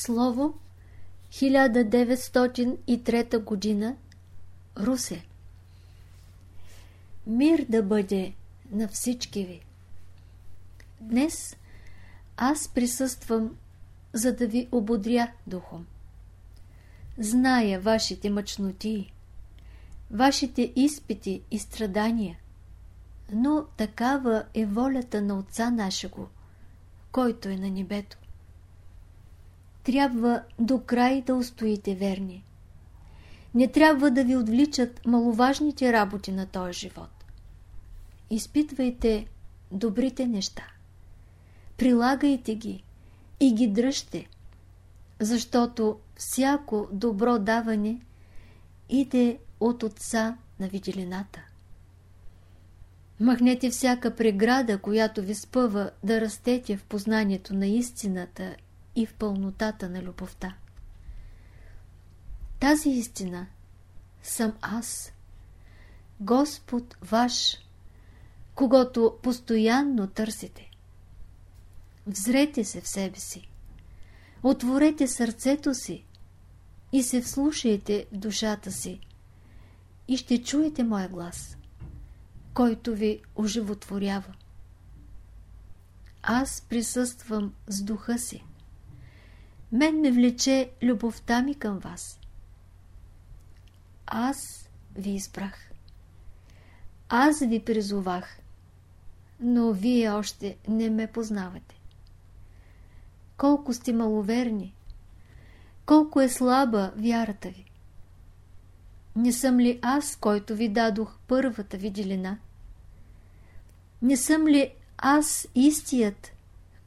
Слово 1903 година Русе Мир да бъде на всички ви. Днес аз присъствам, за да ви ободря духом. Зная вашите мъчноти, вашите изпити и страдания, но такава е волята на Отца нашего, който е на небето. Трябва до край да устоите верни. Не трябва да ви отвличат маловажните работи на този живот. Изпитвайте добрите неща. Прилагайте ги и ги дръжте, защото всяко добро даване иде от Отца на виделината. Махнете всяка преграда, която ви спъва да растете в познанието на истината и в пълнотата на любовта. Тази истина съм аз, Господ ваш, когато постоянно търсите. Взрете се в себе си, отворете сърцето си и се вслушайте в душата си и ще чуете моя глас, който ви оживотворява. Аз присъствам с духа си. Мен ме влече любовта ми към вас. Аз ви избрах. Аз ви призовах, но вие още не ме познавате. Колко сте маловерни, колко е слаба вярата ви. Не съм ли аз, който ви дадох първата виделина? Не съм ли аз истият,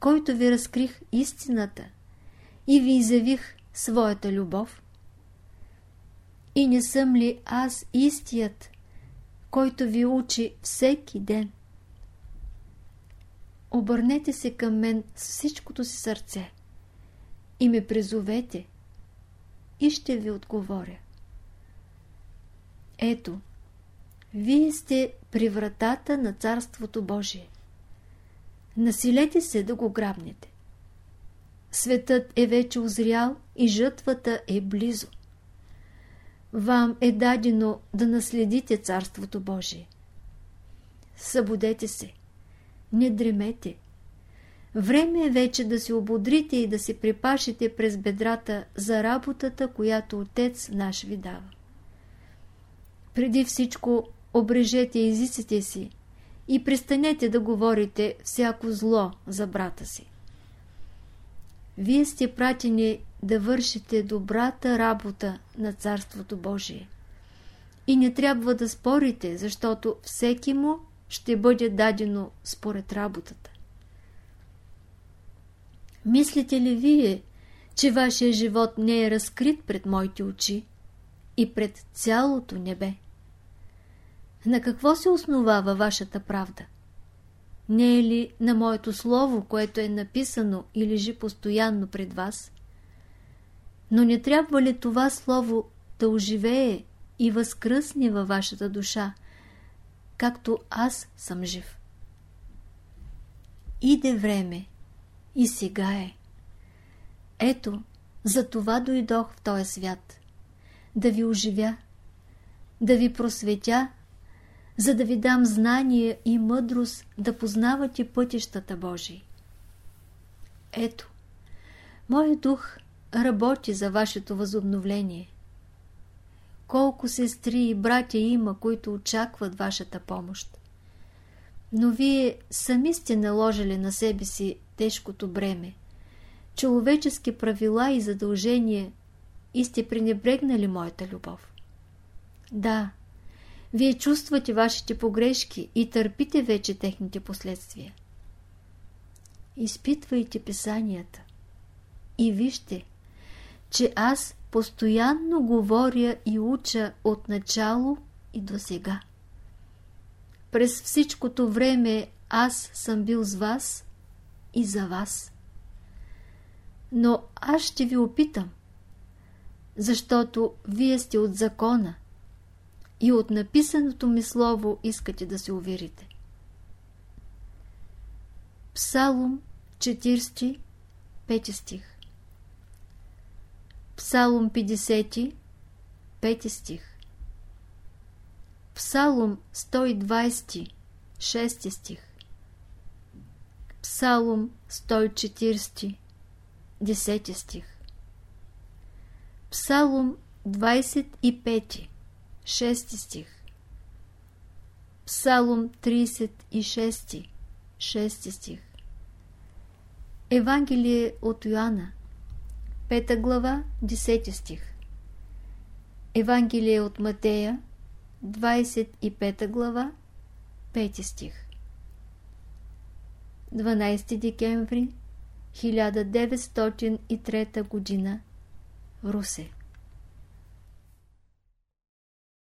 който ви разкрих истината и ви изявих своята любов? И не съм ли аз истият, който ви учи всеки ден? Обърнете се към мен с всичкото си сърце и ме призовете и ще ви отговоря. Ето, вие сте при вратата на Царството Божие. Насилете се да го грабнете. Светът е вече озрял и жътвата е близо. Вам е дадено да наследите Царството Божие. Събудете се, не дремете. Време е вече да се ободрите и да се припашите през бедрата за работата, която Отец наш ви дава. Преди всичко обрежете езиците си и престанете да говорите всяко зло за брата си. Вие сте пратени да вършите добрата работа на Царството Божие. И не трябва да спорите, защото всеки му ще бъде дадено според работата. Мислите ли вие, че вашия живот не е разкрит пред моите очи и пред цялото небе? На какво се основава вашата правда? Не е ли на моето слово, което е написано и лежи постоянно пред вас? Но не трябва ли това слово да оживее и възкръсне във вашата душа, както аз съм жив? Иде време и сега е. Ето, за това дойдох в този свят. Да ви оживя, да ви просветя за да ви дам знание и мъдрост да познавате пътищата Божии. Ето, моят дух работи за вашето възобновление. Колко сестри и братя има, които очакват вашата помощ. Но вие сами сте наложили на себе си тежкото бреме, човечески правила и задължения и сте пренебрегнали моята любов. Да, вие чувствате вашите погрешки и търпите вече техните последствия. Изпитвайте писанията и вижте, че аз постоянно говоря и уча от начало и до сега. През всичкото време аз съм бил с вас и за вас. Но аз ще ви опитам, защото вие сте от закона и от написаното ми слово искате да се уверите. Псалом 40, 5 стих. Псалом 50, 5 стих. Псалом 120, 6 стих. Псалом 140, 10 стих. Псалом 25, 6 стих. Псалом 36, 6 стих. Евангелие от Йоанна. 5 глава, 10 стих. Евангелие от Матея. 25 глава, 5 стих. 12 декември 1903 година. Русе